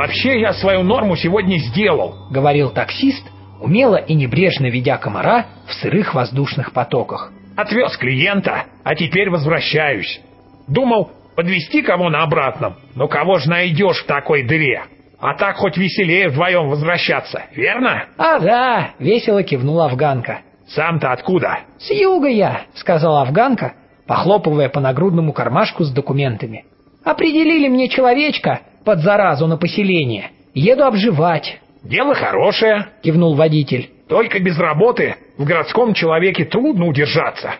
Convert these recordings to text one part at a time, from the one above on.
«Вообще я свою норму сегодня сделал», — говорил таксист, умело и небрежно ведя комара в сырых воздушных потоках. «Отвез клиента, а теперь возвращаюсь. Думал, подвести кого на обратном, но кого ж найдешь в такой дыре? А так хоть веселее вдвоем возвращаться, верно?» «А да», — весело кивнула афганка. «Сам-то откуда?» «С юга я», — сказала афганка, похлопывая по нагрудному кармашку с документами. «Определили мне человечка под заразу на поселение. Еду обживать». «Дело хорошее», — кивнул водитель. «Только без работы в городском человеке трудно удержаться.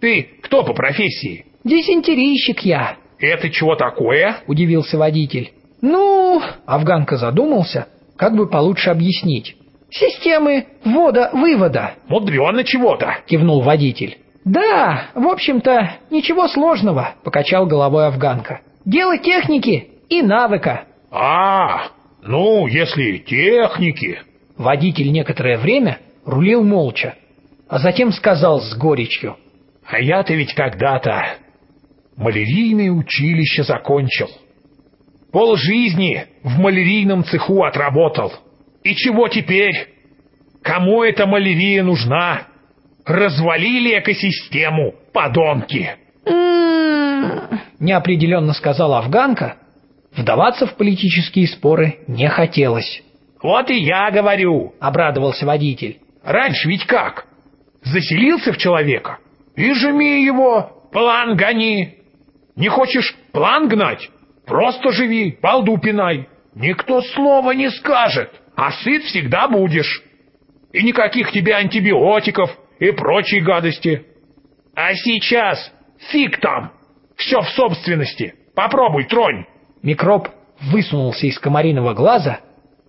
Ты кто по профессии?» «Дизентерийщик я». «Это чего такое?» — удивился водитель. «Ну...» — афганка задумался, как бы получше объяснить. «Системы ввода-вывода». «Мудрено чего-то», — кивнул водитель. «Да, в общем-то, ничего сложного», — покачал головой афганка. «Дело техники и навыка». «А, ну, если техники...» Водитель некоторое время рулил молча, а затем сказал с горечью. «А я-то ведь когда-то малярийное училище закончил. Пол жизни в малярийном цеху отработал. И чего теперь? Кому эта малярия нужна? Развалили экосистему, подонки!» неопределенно сказала афганка. Вдаваться в политические споры не хотелось. «Вот и я говорю», — обрадовался водитель. «Раньше ведь как? Заселился в человека и жми его, план гони. Не хочешь план гнать? Просто живи, балду пинай. Никто слова не скажет, а сыт всегда будешь. И никаких тебе антибиотиков и прочей гадости. А сейчас фиг там, все в собственности. Попробуй, тронь. Микроб высунулся из комариного глаза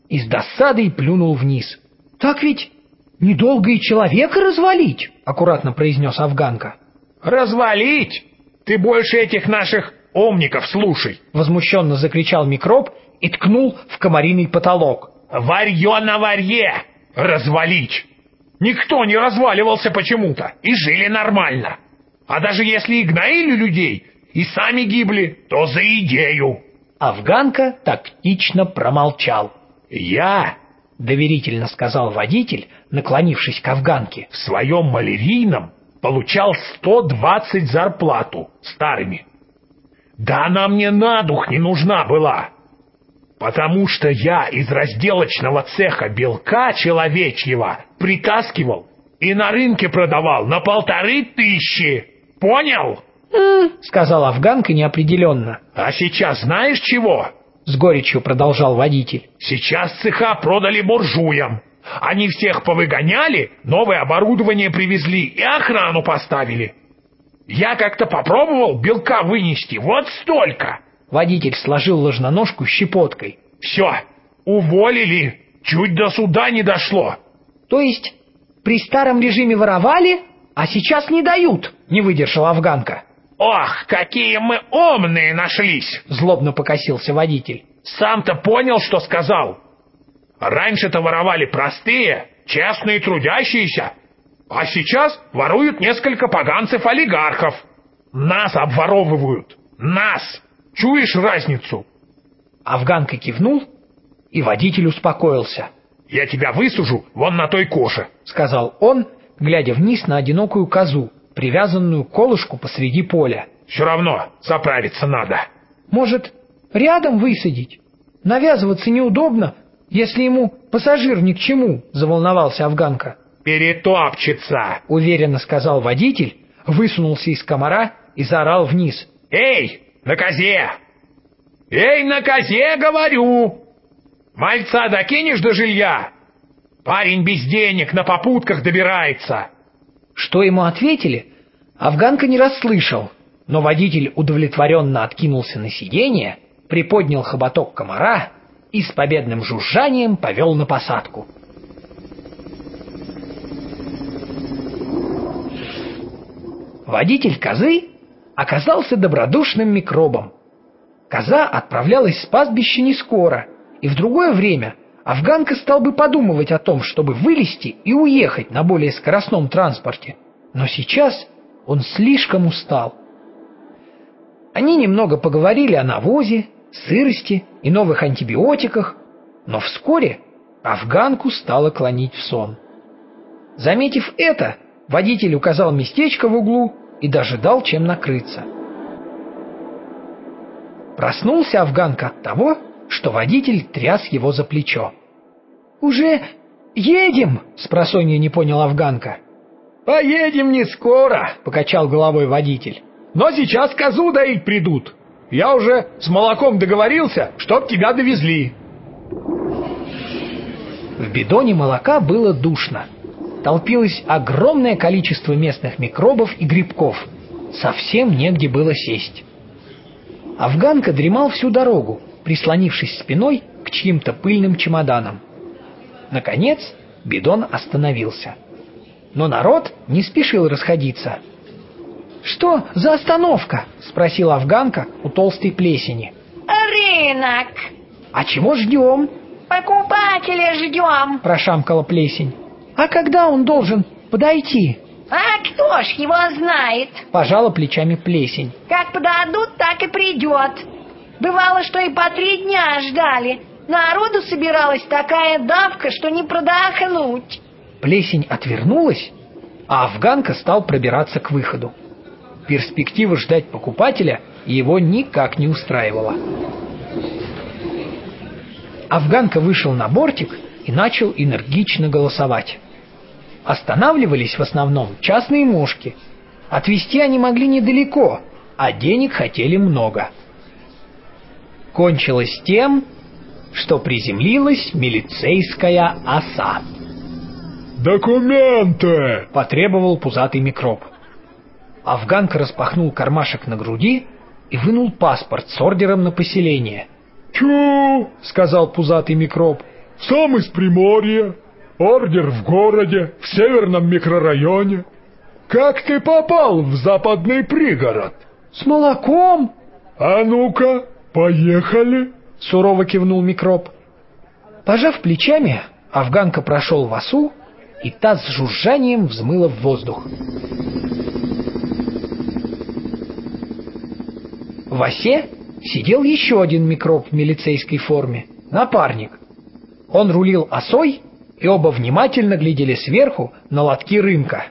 и с досадой плюнул вниз. «Так ведь недолго и человека развалить!» — аккуратно произнес афганка. «Развалить? Ты больше этих наших умников слушай!» — возмущенно закричал микроб и ткнул в комариный потолок. «Варье на варье! Развалить! Никто не разваливался почему-то и жили нормально. А даже если и гноили людей, и сами гибли, то за идею!» Афганка тактично промолчал. «Я, — доверительно сказал водитель, наклонившись к афганке, — в своем малярийном получал 120 зарплату старыми. Да она мне на дух не нужна была, потому что я из разделочного цеха белка человечьего притаскивал и на рынке продавал на полторы тысячи. Понял?» — сказал афганка неопределенно. «А сейчас знаешь чего?» — с горечью продолжал водитель. «Сейчас цеха продали буржуям. Они всех повыгоняли, новое оборудование привезли и охрану поставили. Я как-то попробовал белка вынести, вот столько!» Водитель сложил ложноножку щепоткой. «Все, уволили, чуть до суда не дошло». «То есть при старом режиме воровали, а сейчас не дают?» — не выдержала афганка. «Ох, какие мы умные нашлись!» — злобно покосился водитель. «Сам-то понял, что сказал? Раньше-то воровали простые, честные трудящиеся, а сейчас воруют несколько поганцев-олигархов. Нас обворовывают! Нас! Чуешь разницу?» Афганка кивнул, и водитель успокоился. «Я тебя высужу вон на той коше», — сказал он, глядя вниз на одинокую козу, привязанную колышку посреди поля. «Все равно заправиться надо». «Может, рядом высадить? Навязываться неудобно, если ему пассажир ни к чему», — заволновался афганка. «Перетопчется», — уверенно сказал водитель, высунулся из комара и заорал вниз. «Эй, на козе! Эй, на козе, говорю! Мальца докинешь до жилья? Парень без денег на попутках добирается!» Что ему ответили, афганка не расслышал, но водитель удовлетворенно откинулся на сиденье, приподнял хоботок комара и с победным жужжанием повел на посадку. Водитель козы оказался добродушным микробом. Коза отправлялась с пастбища не скоро, и в другое время – афганка стал бы подумывать о том, чтобы вылезти и уехать на более скоростном транспорте. Но сейчас он слишком устал. Они немного поговорили о навозе, сырости и новых антибиотиках, но вскоре афганку стало клонить в сон. Заметив это, водитель указал местечко в углу и даже чем накрыться. Проснулся афганка от того, что водитель тряс его за плечо. «Уже едем?» — спросонья не понял афганка. «Поедем не скоро», — покачал головой водитель. «Но сейчас козу доить придут. Я уже с молоком договорился, чтоб тебя довезли». В бидоне молока было душно. Толпилось огромное количество местных микробов и грибков. Совсем негде было сесть. Афганка дремал всю дорогу, прислонившись спиной к чьим-то пыльным чемоданам. Наконец, бидон остановился. Но народ не спешил расходиться. «Что за остановка?» — спросила афганка у толстой плесени. «Рынок!» «А чего ждем?» «Покупателя ждем!» — прошамкала плесень. «А когда он должен подойти?» «А кто ж его знает?» — пожала плечами плесень. «Как подадут, так и придет. Бывало, что и по три дня ждали. Народу собиралась такая давка, что не продохнуть». Плесень отвернулась, а афганка стал пробираться к выходу. Перспектива ждать покупателя его никак не устраивала. Афганка вышел на бортик и начал энергично голосовать. Останавливались в основном частные мушки. Отвезти они могли недалеко, а денег хотели много. Кончилось тем, что приземлилась милицейская оса. «Документы!» — потребовал пузатый микроб. Афганка распахнул кармашек на груди и вынул паспорт с ордером на поселение — «Тю!» — сказал пузатый микроб. «Сам из Приморья. Ордер в городе, в северном микрорайоне. Как ты попал в западный пригород?» «С молоком!» «А ну-ка, поехали!» — сурово кивнул микроб. Пожав плечами, афганка прошел в осу, и та с жужжанием взмыла в воздух. В осе сидел еще один микроб в милицейской форме, напарник. Он рулил осой, и оба внимательно глядели сверху на лотки рынка.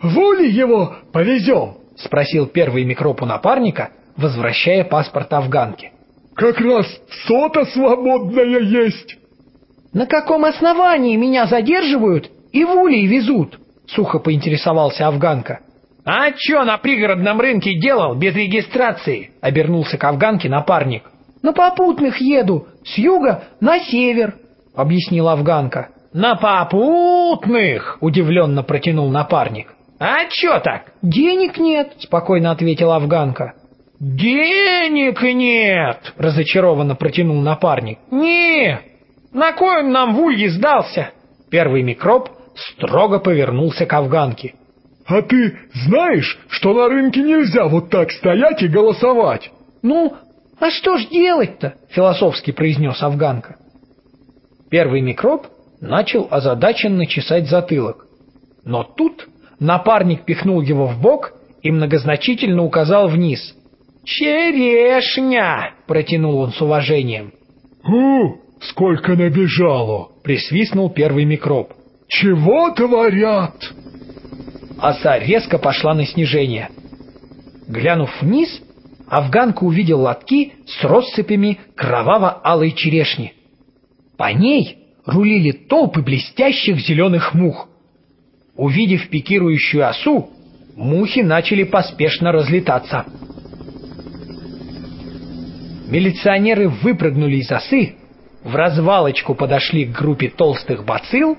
«Воли его повезем?» — спросил первый микроб у напарника, возвращая паспорт афганке. «Как раз сота свободная есть!» «На каком основании меня задерживают и в улей везут?» — сухо поинтересовался афганка. «А чё на пригородном рынке делал без регистрации?» — обернулся к афганке напарник. «На попутных еду, с юга на север», — объяснила афганка. «На попутных!» — удивленно протянул напарник. «А чё так?» «Денег нет», — спокойно ответила афганка. «Денег нет!» — разочарованно протянул напарник. «Не! На кой он нам в улье сдался?» Первый микроб строго повернулся к афганке. «А ты знаешь, что на рынке нельзя вот так стоять и голосовать?» «Ну, а что ж делать-то?» — философски произнес афганка. Первый микроб начал озадаченно чесать затылок. Но тут напарник пихнул его в бок и многозначительно указал вниз. «Черешня!» — протянул он с уважением. «У, сколько набежало!» — присвистнул первый микроб. «Чего творят?» оса резко пошла на снижение. Глянув вниз, афганка увидел лотки с россыпями кроваво-алой черешни. По ней рулили толпы блестящих зеленых мух. Увидев пикирующую осу, мухи начали поспешно разлетаться. Милиционеры выпрыгнули из осы, в развалочку подошли к группе толстых бацил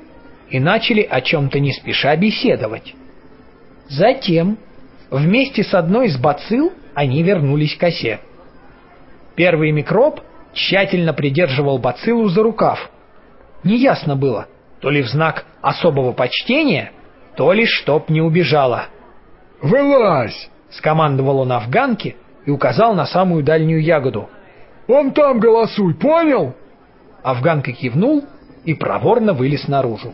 и начали о чем-то не спеша беседовать. Затем, вместе с одной из бацилл, они вернулись к осе. Первый микроб тщательно придерживал бациллу за рукав. Неясно было, то ли в знак особого почтения, то ли чтоб не убежала. «Вылазь!» — скомандовал он афганке и указал на самую дальнюю ягоду. «Он там голосуй, понял?» Афганка кивнул и проворно вылез наружу.